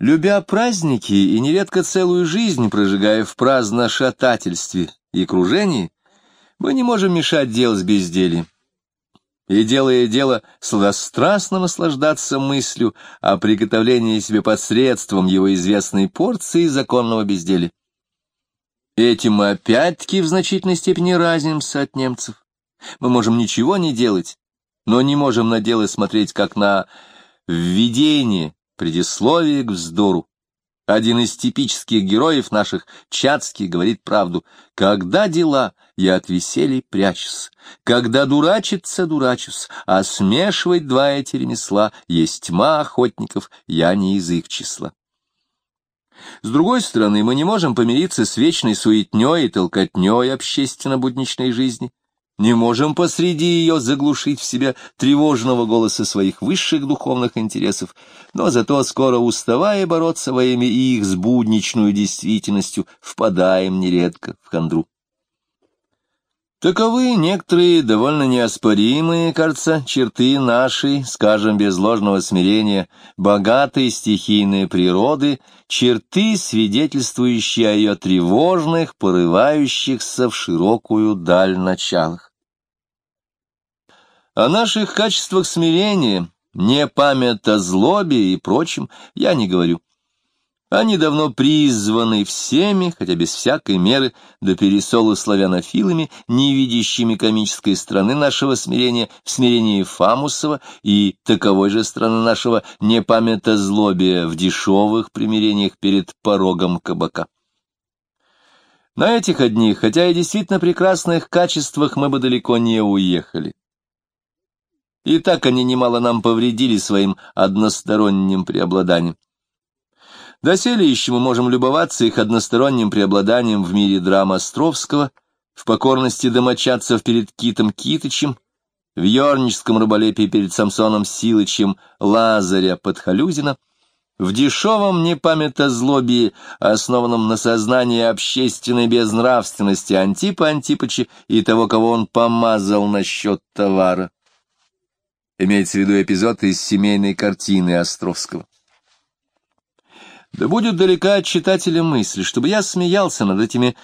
Любя праздники и нередко целую жизнь прожигая в праздно-шатательстве и кружении, мы не можем мешать дело с бездельем. И, делая дело, сладострастно наслаждаться мыслью о приготовлении себе посредством его известной порции законного безделия. Этим мы опять-таки в значительной степени разнимся от немцев. Мы можем ничего не делать, но не можем на дело смотреть как на введение, предисловие к вздору. Один из типических героев наших, Чацкий, говорит правду. «Когда дела, я от веселий прячусь. Когда дурачиться, дурачусь. А смешивать два эти ремесла есть тьма охотников, я не из их числа». С другой стороны, мы не можем помириться с вечной суетней и толкотней общественно-будничной жизни не можем посреди ее заглушить в себе тревожного голоса своих высших духовных интересов, но зато скоро уставая бороться во имя их с будничную действительностью, впадаем нередко в хандру. Таковы некоторые довольно неоспоримые, кажется, черты нашей, скажем, без ложного смирения, богатой стихийной природы, черты, свидетельствующие о ее тревожных, порывающихся в широкую даль началах. О наших качествах смирения, не память о злобе и прочем, я не говорю. Они давно призваны всеми, хотя без всякой меры, до пересолу славянофилами, не видящими комической страны нашего смирения в смирении Фамусова и таковой же страны нашего непамята злобия в дешевых примирениях перед порогом кабака. На этих одних, хотя и действительно прекрасных качествах, мы бы далеко не уехали. И так они немало нам повредили своим односторонним преобладанием. Доселе еще мы можем любоваться их односторонним преобладанием в мире драм Островского, в покорности домочадцев перед Китом Китычем, в ерническом раболепии перед Самсоном Силычем Лазаря Подхалюзина, в дешевом непамятозлобии, основанном на сознании общественной безнравственности Антипа Антипыча и того, кого он помазал насчет товара. Имеется в виду эпизод из семейной картины Островского. Да будет далека от читателя мысль, чтобы я смеялся над этими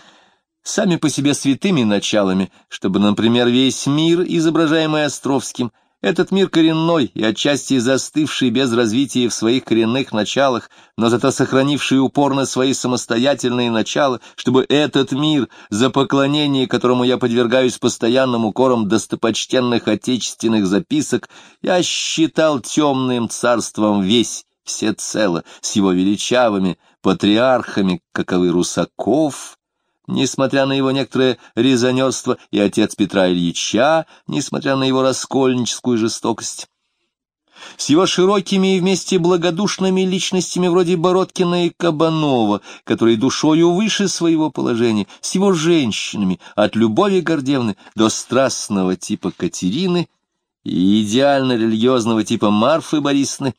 сами по себе святыми началами, чтобы, например, весь мир, изображаемый Островским, этот мир коренной и отчасти застывший без развития в своих коренных началах, но зато сохранивший упорно свои самостоятельные начала, чтобы этот мир, за поклонение которому я подвергаюсь постоянным укорам достопочтенных отечественных записок, я считал темным царством весь, всецело, с его величавыми патриархами, каковы Русаков, несмотря на его некоторое резонерство, и отец Петра Ильича, несмотря на его раскольническую жестокость. С его широкими и вместе благодушными личностями вроде Бородкина и Кабанова, которые душою выше своего положения, с его женщинами, от Любови Гордевны до страстного типа Катерины и идеально-религиозного типа Марфы Борисовны,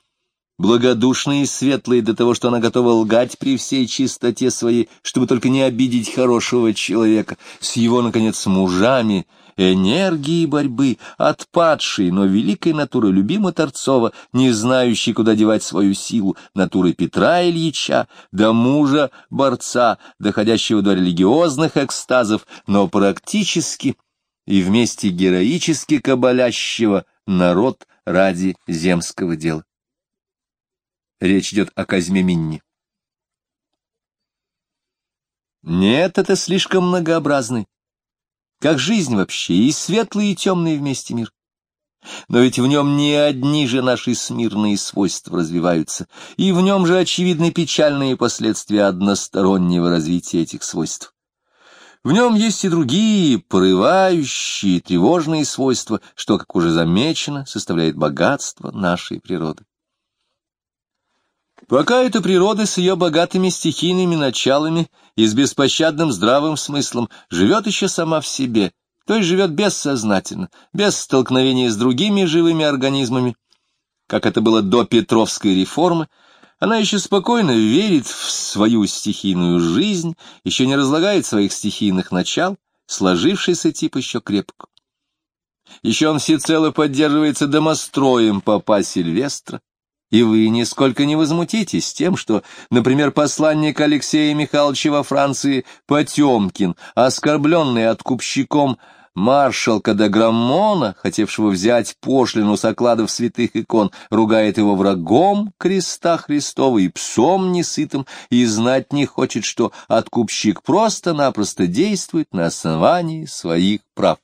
благодушной и светлой до того, что она готова лгать при всей чистоте своей, чтобы только не обидеть хорошего человека, с его, наконец, мужами, энергии борьбы, отпадшей, но великой натуры любима Торцова, не знающей, куда девать свою силу, натуры Петра Ильича, до мужа борца, доходящего до религиозных экстазов, но практически и вместе героически кабалящего народ ради земского дела. Речь идет о Казьме Минни. Нет, это слишком многообразный. Как жизнь вообще, и светлый, и темный вместе мир. Но ведь в нем не одни же наши смирные свойства развиваются, и в нем же очевидны печальные последствия одностороннего развития этих свойств. В нем есть и другие, порывающие, тревожные свойства, что, как уже замечено, составляет богатство нашей природы. Пока эта природа с ее богатыми стихийными началами и с беспощадным здравым смыслом живет еще сама в себе, то есть живет бессознательно, без столкновения с другими живыми организмами, как это было до Петровской реформы, она еще спокойно верит в свою стихийную жизнь, еще не разлагает своих стихийных начал, сложившийся тип еще крепко. Еще он всецело поддерживается домостроем папа Сильвестра, И вы нисколько не возмутитесь тем, что, например, посланник Алексея Михайловича во Франции Потемкин, оскорбленный откупщиком маршалка де Граммона, хотевшего взять пошлину с окладов святых икон, ругает его врагом креста Христова и псом несытым, и знать не хочет, что откупщик просто-напросто действует на основании своих прав.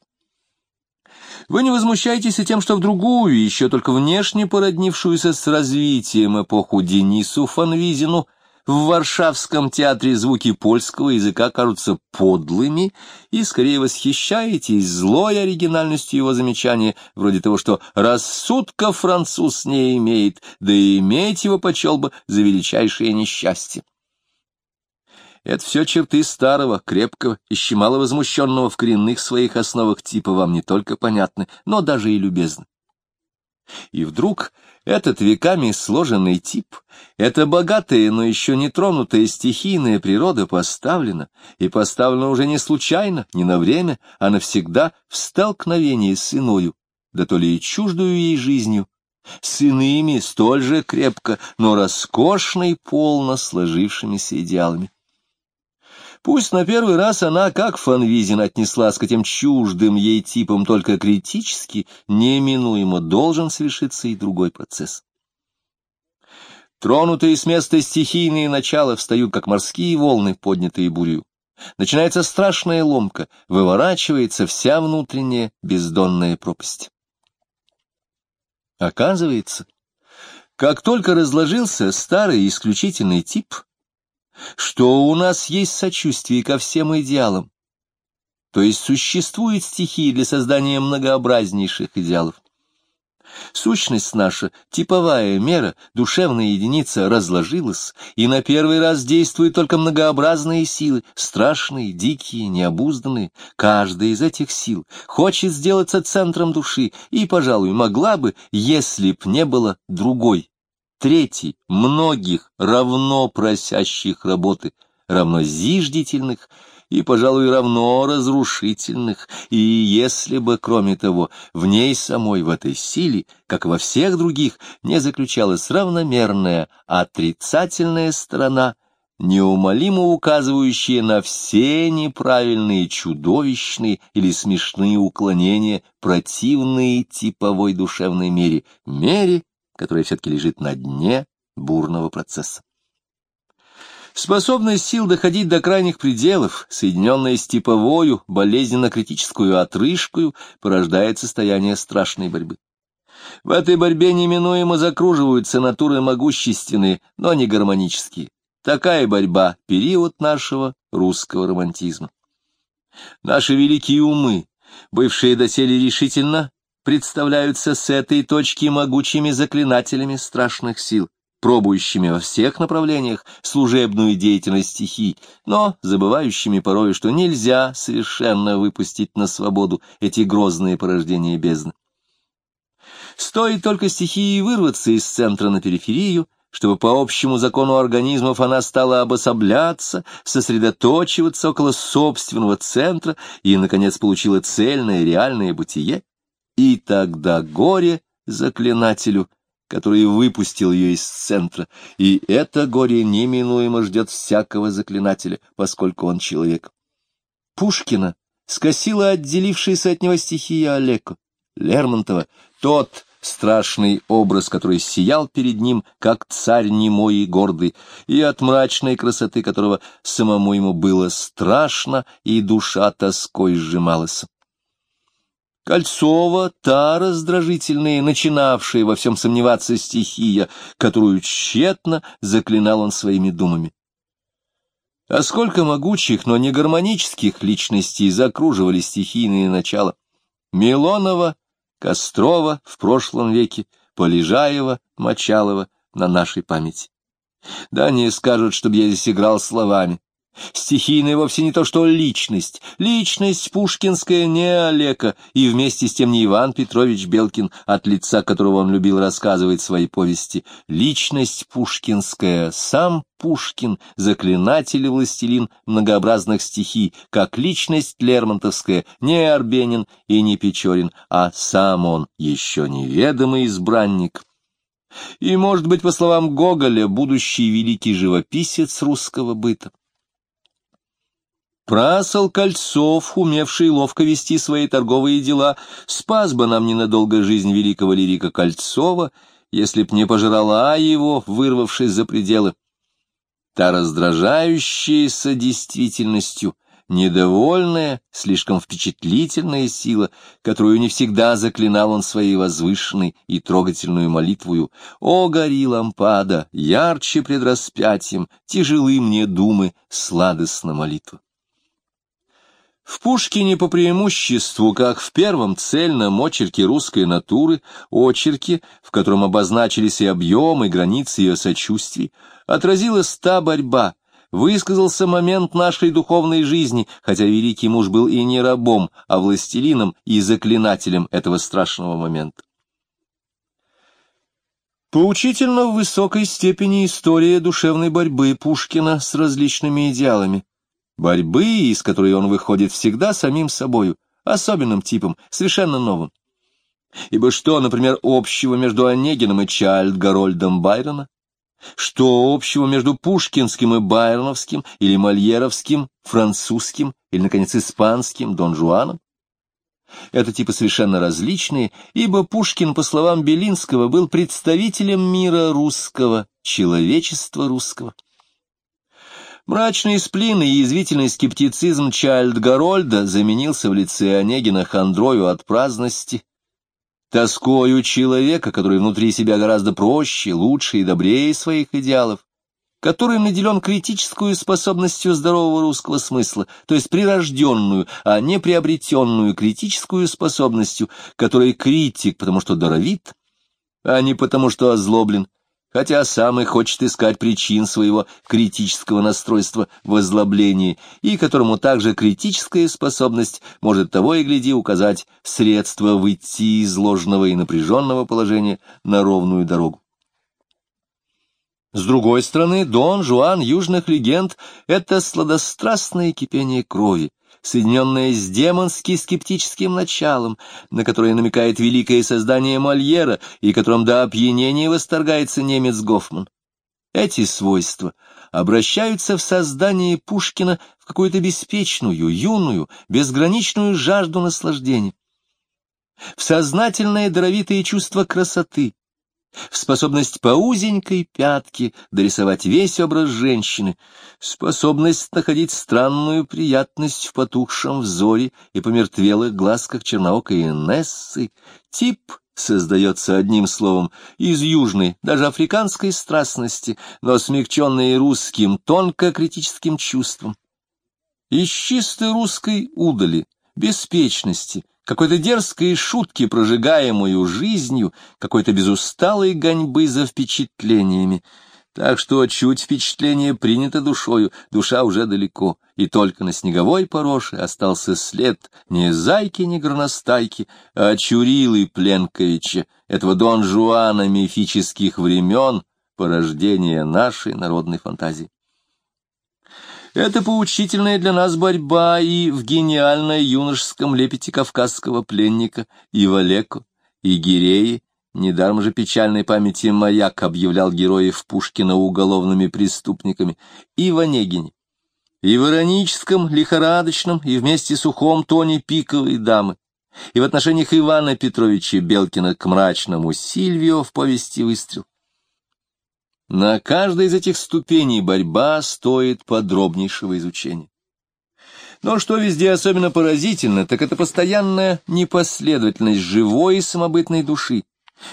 Вы не возмущаетесь и тем, что в другую, еще только внешне породнившуюся с развитием эпоху Денису Фанвизину, в Варшавском театре звуки польского языка кажутся подлыми, и скорее восхищаетесь злой оригинальностью его замечания, вроде того, что рассудка француз не имеет, да и иметь его почел бы за величайшее несчастье. Это все черты старого, крепкого, еще мало возмущенного в коренных своих основах типа вам не только понятны, но даже и любезны. И вдруг этот веками сложенный тип, эта богатая, но еще не тронутая стихийная природа поставлена, и поставлена уже не случайно, не на время, а навсегда в столкновении с иною, да то ли и чуждую ей жизнью, с иными столь же крепко, но роскошно и полно сложившимися идеалами. Пусть на первый раз она, как Фанвизин, отнеслась к этим чуждым ей типам только критически, неминуемо должен свершиться и другой процесс. Тронутые с места стихийные начала встают, как морские волны, поднятые бурью. Начинается страшная ломка, выворачивается вся внутренняя бездонная пропасть. Оказывается, как только разложился старый исключительный тип — что у нас есть сочувствие ко всем идеалам, то есть существует стихии для создания многообразнейших идеалов. Сущность наша, типовая мера, душевная единица разложилась, и на первый раз действуют только многообразные силы, страшные, дикие, необузданные. Каждая из этих сил хочет сделаться центром души, и, пожалуй, могла бы, если б не было другой, третий — многих равно просящих работы, равно зиждительных и, пожалуй, равно разрушительных, и если бы, кроме того, в ней самой, в этой силе, как во всех других, не заключалась равномерная отрицательная сторона, неумолимо указывающая на все неправильные, чудовищные или смешные уклонения, противные типовой душевной мере, мере, которая все-таки лежит на дне бурного процесса. Способность сил доходить до крайних пределов, соединенная с типовою, болезненно-критическую отрыжкою, порождает состояние страшной борьбы. В этой борьбе неминуемо закруживаются натуры могущественные, но не гармонические. Такая борьба — период нашего русского романтизма. Наши великие умы, бывшие доселе решительно представляются с этой точки могучими заклинателями страшных сил, пробующими во всех направлениях служебную деятельность стихий, но забывающими порой, что нельзя совершенно выпустить на свободу эти грозные порождения бездны. Стоит только стихии вырваться из центра на периферию, чтобы по общему закону организмов она стала обособляться, сосредоточиваться около собственного центра и, наконец, получила цельное реальное бытие, и тогда горе заклинателю, который выпустил ее из центра, и это горе неминуемо ждет всякого заклинателя, поскольку он человек. Пушкина скосила отделившаяся от него стихия Олеко, Лермонтова, тот страшный образ, который сиял перед ним, как царь немой и гордый, и от мрачной красоты которого самому ему было страшно, и душа тоской сжималась. Кольцова, та раздражительная, начинавшая во всем сомневаться стихия, которую тщетно заклинал он своими думами. А сколько могучих, но не гармонических личностей закруживали стихийные начала. Милонова, Кострова в прошлом веке, Полежаева, Мочалова на нашей памяти. Да не скажут, чтобы я здесь играл словами. Стихийная вовсе не то что личность. Личность пушкинская не Олега, и вместе с тем не Иван Петрович Белкин, от лица которого он любил рассказывать свои повести. Личность пушкинская, сам Пушкин, заклинатель и властелин многообразных стихий, как личность Лермонтовская, не Арбенин и не Печорин, а сам он, еще неведомый избранник, и, может быть, по словам Гоголя, будущий великий живописец русского быта. Прасол Кольцов, умевший ловко вести свои торговые дела, спас бы нам ненадолго жизнь великого лирика Кольцова, если б не пожрала его, вырвавшись за пределы. Та раздражающаяся действительностью — недовольная, слишком впечатлительная сила, которую не всегда заклинал он своей возвышенной и трогательную молитвою. «О, гори лампада, ярче пред распятием, тяжелы мне думы, сладостна молитва». В Пушкине по преимуществу, как в первом цельном очерке русской натуры, очерке, в котором обозначились и объемы, и границы ее сочувствий, отразилась та борьба, высказался момент нашей духовной жизни, хотя великий муж был и не рабом, а властелином и заклинателем этого страшного момента. Поучительно в высокой степени история душевной борьбы Пушкина с различными идеалами. Борьбы, из которой он выходит всегда самим собою, особенным типом, совершенно новым. Ибо что, например, общего между Онегиным и Чайльд Гарольдом Байрона? Что общего между пушкинским и байроновским, или мольеровским, французским, или, наконец, испанским Дон Жуаном? Это типы совершенно различные, ибо Пушкин, по словам Белинского, был представителем мира русского, человечества русского. Мрачный сплин и язвительный скептицизм Чайльд Гарольда заменился в лице Онегина хандрою от праздности, тоскою человека, который внутри себя гораздо проще, лучше и добрее своих идеалов, который наделен критическую способностью здорового русского смысла, то есть прирожденную, а не приобретенную критическую способностью, которой критик, потому что даровит, а не потому что озлоблен, хотя сам и хочет искать причин своего критического настройства в озлоблении, и которому также критическая способность может того и гляди указать средства выйти из ложного и напряженного положения на ровную дорогу. С другой стороны, Дон Жуан южных легенд — это сладострастное кипение крови, соединенное с демонски-скептическим началом, на которое намекает великое создание Мольера и которым до опьянения восторгается немец Гофман. Эти свойства обращаются в создание Пушкина в какую-то беспечную, юную, безграничную жажду наслаждения, в сознательное даровитое чувство красоты, способность по узенькой пятке дорисовать весь образ женщины, способность находить странную приятность в потухшем взоре и помертвелых глазках черноокой Инессы, тип создается одним словом из южной, даже африканской страстности, но смягченной русским тонко-критическим чувством. Из чистой русской удали, беспечности, какой-то дерзкой шутки, прожигаемую жизнью, какой-то безусталой гоньбы за впечатлениями. Так что чуть впечатление принято душою, душа уже далеко, и только на снеговой пороше остался след не зайки, не горностайки, а Чурилы Пленковича, этого Дон Жуана мифических времен, порождения нашей народной фантазии. Это поучительная для нас борьба и в гениальной юношеском лепете кавказского пленника и Валеко, и Гирее, недаром же печальной памяти маяк объявлял героев Пушкина уголовными преступниками, и в Онегине, и в ироническом, лихорадочном, и вместе сухом тоне пиковой дамы, и в отношениях Ивана Петровича Белкина к мрачному Сильвио в повести «Выстрел». На каждой из этих ступеней борьба стоит подробнейшего изучения. Но что везде особенно поразительно, так это постоянная непоследовательность живой и самобытной души,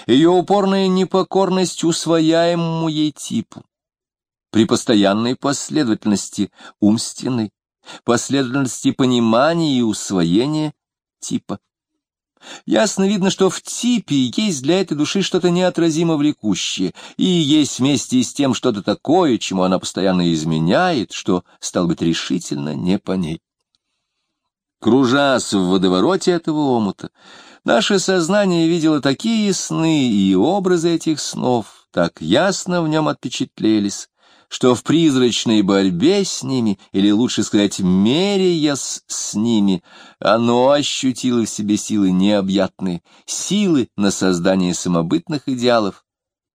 ее упорная непокорность усвояемому ей типу. При постоянной последовательности умственной, последовательности понимания и усвоения типа. Ясно видно, что в типе есть для этой души что-то неотразимо влекущее, и есть вместе с тем что-то такое, чему она постоянно изменяет, что, стал быть, решительно не по ней. Кружась в водовороте этого омута, наше сознание видело такие сны и образы этих снов, так ясно в нем отпечатлелись, что в призрачной борьбе с ними, или лучше сказать, меряясь с ними, оно ощутило в себе силы необъятные, силы на создание самобытных идеалов,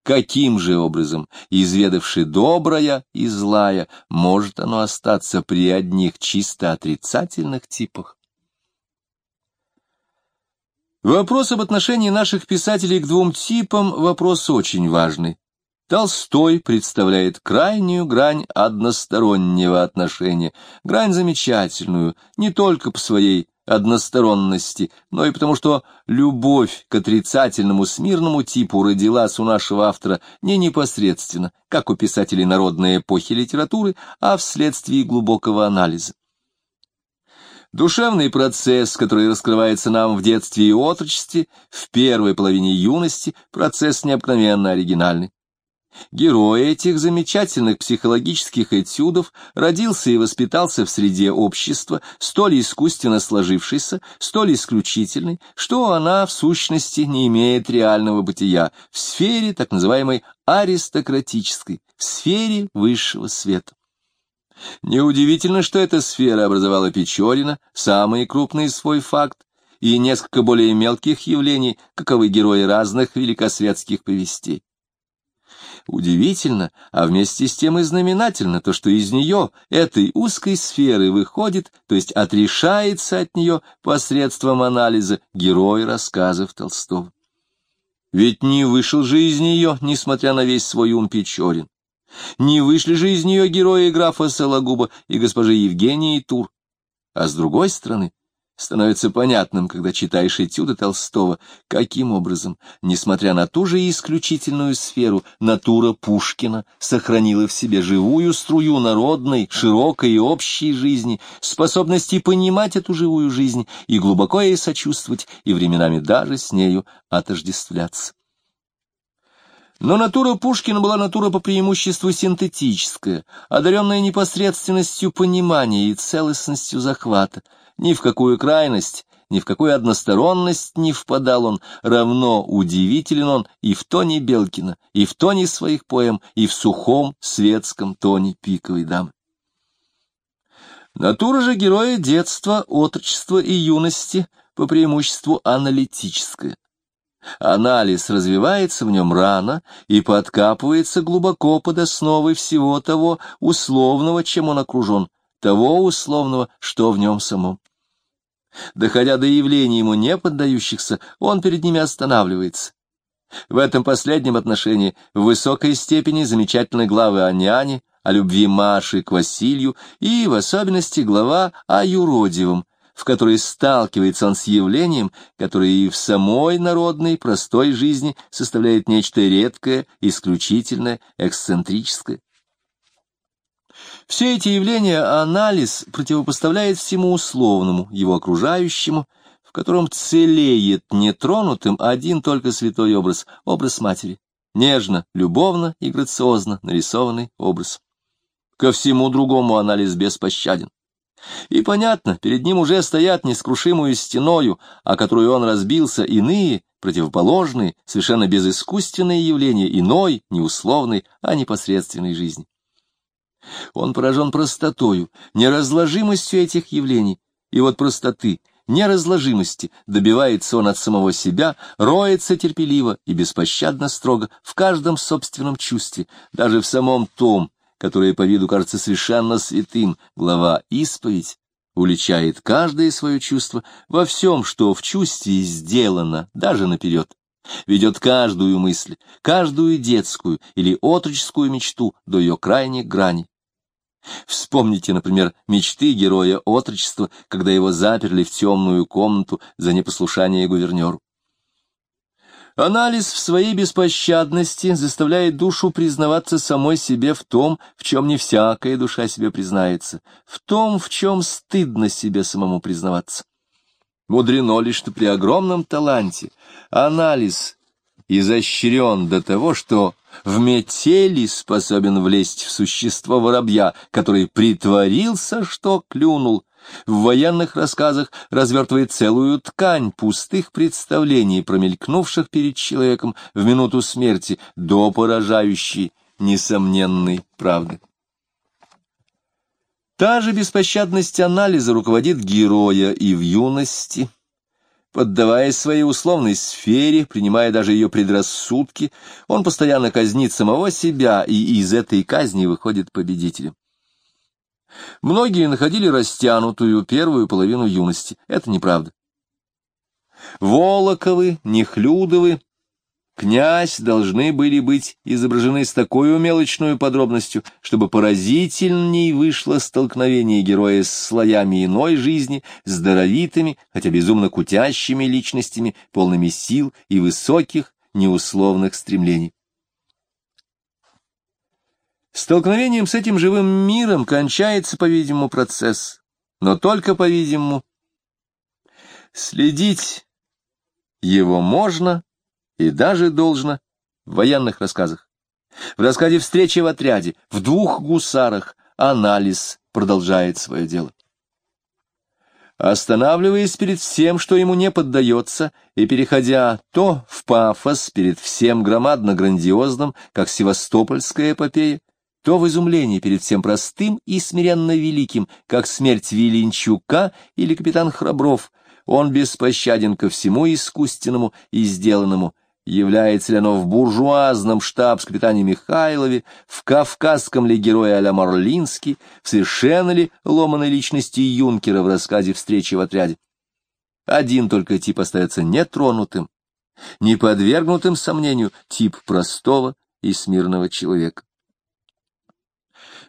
каким же образом, изведавши доброе и злая, может оно остаться при одних чисто отрицательных типах? Вопрос об отношении наших писателей к двум типам – вопрос очень важный. Толстой представляет крайнюю грань одностороннего отношения, грань замечательную не только по своей односторонности, но и потому, что любовь к отрицательному смирному типу родилась у нашего автора не непосредственно, как у писателей народной эпохи литературы, а вследствие глубокого анализа. Душевный процесс, который раскрывается нам в детстве и отрочестве, в первой половине юности, процесс необыкновенно оригинальный. Герой этих замечательных психологических этюдов родился и воспитался в среде общества, столь искусственно сложившейся, столь исключительной, что она, в сущности, не имеет реального бытия в сфере так называемой аристократической, в сфере высшего света. Неудивительно, что эта сфера образовала Печорина, самый крупный свой факт, и несколько более мелких явлений, каковы герои разных великосветских повестей. Удивительно, а вместе с тем и знаменательно то, что из нее, этой узкой сферы, выходит, то есть отрешается от нее посредством анализа герой рассказов Толстого. Ведь не вышел же из нее, несмотря на весь свой ум Печорин. Не вышли же из нее герои графа Сологуба и госпожи Евгении Тур. А с другой стороны, становится понятным, когда читаешь этюды Толстого, каким образом, несмотря на ту же исключительную сферу, натура Пушкина сохранила в себе живую струю народной, широкой и общей жизни, способности понимать эту живую жизнь и глубоко ей сочувствовать, и временами даже с нею отождествляться. Но натура Пушкина была натура по преимуществу синтетическая, одаренная непосредственностью понимания и целостностью захвата. Ни в какую крайность, ни в какую односторонность не впадал он, равно удивителен он и в тоне Белкина, и в тоне своих поэм, и в сухом светском тоне пиковой дамы. Натура же героя детства, отрочества и юности по преимуществу аналитическая. Анализ развивается в нем рано и подкапывается глубоко под основой всего того условного, чем он окружен, того условного, что в нем самом. Доходя до явлений ему не поддающихся, он перед ними останавливается. В этом последнем отношении в высокой степени замечательны главы о няне, о любви Маши к Василию и, в особенности, глава о юродивом, в которой сталкивается он с явлением, которое и в самой народной простой жизни составляет нечто редкое, исключительное, эксцентрическое. Все эти явления анализ противопоставляет всему условному, его окружающему, в котором целеет нетронутым один только святой образ, образ матери, нежно, любовно и грациозно нарисованный образ. Ко всему другому анализ беспощаден. И понятно, перед ним уже стоят нескрушимую стеною, о которую он разбился, иные, противоположные, совершенно безыскусственные явления иной, не условной, а непосредственной жизни. Он поражен простотою, неразложимостью этих явлений, и вот простоты, неразложимости добивается он от самого себя, роется терпеливо и беспощадно строго в каждом собственном чувстве, даже в самом том, которое по виду кажется совершенно святым, глава «Исповедь», уличает каждое свое чувство во всем, что в чувстве сделано, даже наперед, ведет каждую мысль, каждую детскую или отроческую мечту до ее крайних граней. Вспомните, например, мечты героя отрочества, когда его заперли в темную комнату за непослушание гувернеру. Анализ в своей беспощадности заставляет душу признаваться самой себе в том, в чем не всякая душа себе признается, в том, в чем стыдно себе самому признаваться. Мудрено лишь, что при огромном таланте анализ изощрен до того, что в метели способен влезть в существо воробья, который притворился, что клюнул, в военных рассказах развертывает целую ткань пустых представлений, промелькнувших перед человеком в минуту смерти до поражающей несомненной правды. Та же беспощадность анализа руководит героя и в юности. Поддаваясь своей условной сфере, принимая даже ее предрассудки, он постоянно казнит самого себя, и из этой казни выходит победителем. Многие находили растянутую первую половину юности. Это неправда. Волоковы, Нехлюдовы, князь должны были быть изображены с такой умелочной подробностью, чтобы поразительней вышло столкновение героя с слоями иной жизни, с даровитыми, хотя безумно кутящими личностями, полными сил и высоких, неусловных стремлений. Столкновением с этим живым миром кончается, по-видимому, процесс, но только по-видимому. Следить его можно и даже должно в военных рассказах. В рассказе «Встречи в отряде», в двух гусарах анализ продолжает свое дело. Останавливаясь перед всем, что ему не поддается, и переходя то в пафос перед всем громадно-грандиозным, как севастопольская эпопея, то в изумлении перед всем простым и смиренно великим, как смерть Виленчука или капитан Храбров, он беспощаден ко всему искусственному и сделанному, является ли оно в буржуазном штабс-капитане Михайлове, в кавказском ли герое а-ля Марлинский, в совершенно ли ломаной личности юнкера в рассказе «Встречи в отряде». Один только тип остается нетронутым, не подвергнутым сомнению, тип простого и смирного человека.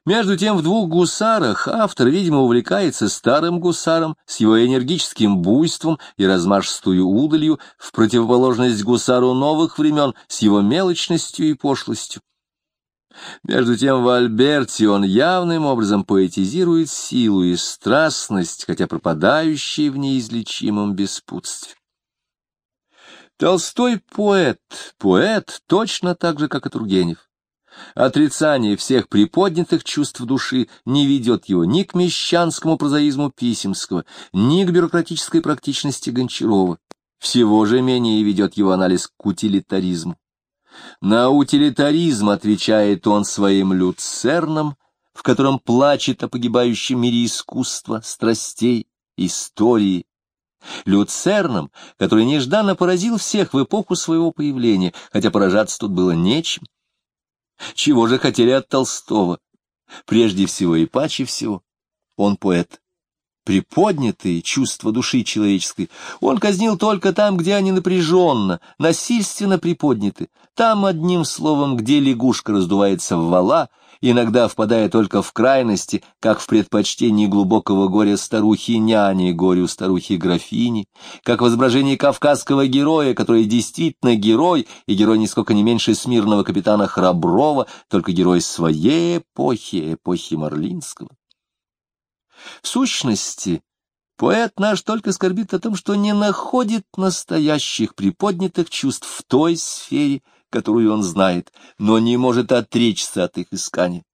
Между тем в двух гусарах автор, видимо, увлекается старым гусаром с его энергическим буйством и размашистую удалью в противоположность гусару новых времен с его мелочностью и пошлостью. Между тем в Альберте он явным образом поэтизирует силу и страстность, хотя пропадающие в неизлечимом беспутстве. Толстой поэт, поэт точно так же, как и Тургенев. Отрицание всех приподнятых чувств души не ведет его ни к мещанскому прозаизму Писемского, ни к бюрократической практичности Гончарова. Всего же менее ведет его анализ к утилитаризму. На утилитаризм отвечает он своим люцерном, в котором плачет о погибающем мире искусства, страстей, истории. Люцерном, который нежданно поразил всех в эпоху своего появления, хотя поражаться тут было нечем. Чего же хотели от Толстого? Прежде всего и паче всего, он поэт. Приподнятые чувства души человеческой он казнил только там, где они напряженно, насильственно приподняты, там, одним словом, где лягушка раздувается в вала, иногда впадая только в крайности, как в предпочтении глубокого горя старухи-няни горю старухи-графини, как в изображении кавказского героя, который действительно герой, и герой нисколько не меньше смирного капитана Храброва, только герой своей эпохи, эпохи Марлинского. В сущности, поэт наш только скорбит о том, что не находит настоящих приподнятых чувств в той сфере, которую он знает, но не может отречься от их искания.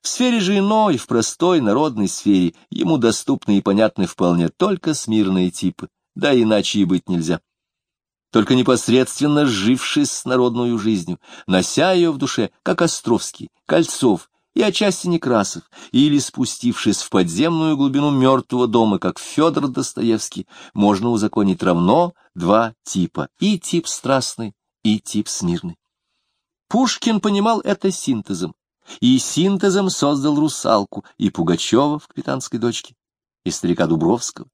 В сфере же иной, в простой народной сфере, ему доступны и понятны вполне только смирные типы, да иначе и быть нельзя. Только непосредственно сжившись с народную жизнью, нося ее в душе, как Островский, Кольцов и отчасти Некрасов, или спустившись в подземную глубину мертвого дома, как Федор Достоевский, можно узаконить равно два типа, и тип страстный, и тип смирный. Пушкин понимал это синтезом, и синтезом создал «Русалку» и Пугачева в «Капитанской дочке», и старика Дубровского.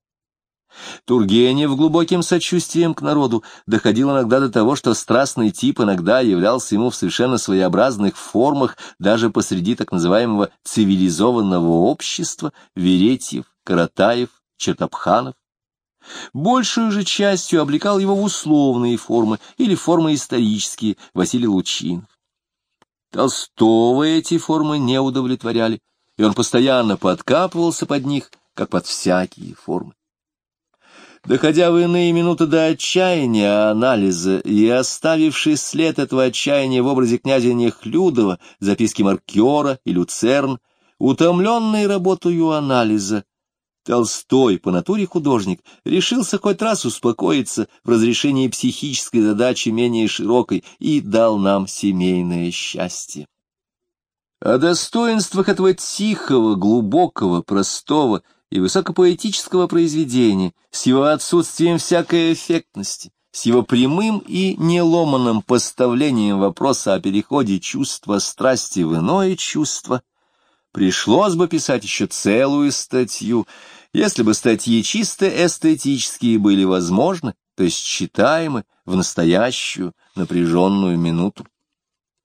Тургенев глубоким сочувствием к народу доходил иногда до того, что страстный тип иногда являлся ему в совершенно своеобразных формах даже посреди так называемого цивилизованного общества Веретьев, Каратаев, Чертопханов. Большую же частью облекал его в условные формы или формы исторические Василий Лучинов. Толстого эти формы не удовлетворяли, и он постоянно подкапывался под них, как под всякие формы. Доходя в иные минуты до отчаяния анализа и оставивший след этого отчаяния в образе князя Нехлюдова, записки маркера и люцерн, утомленный работою анализа, Толстой, по натуре художник, решился хоть раз успокоиться в разрешении психической задачи менее широкой и дал нам семейное счастье. О достоинствах этого тихого, глубокого, простого и высокопоэтического произведения, с его отсутствием всякой эффектности, с его прямым и неломанным поставлением вопроса о переходе чувства страсти в иное чувство, пришлось бы писать еще целую статью, если бы статьи чисто эстетические были возможны, то есть читаемы в настоящую напряженную минуту.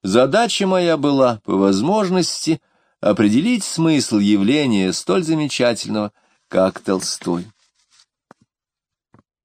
Задача моя была, по возможности, определить смысл явления столь замечательного, как Толстой.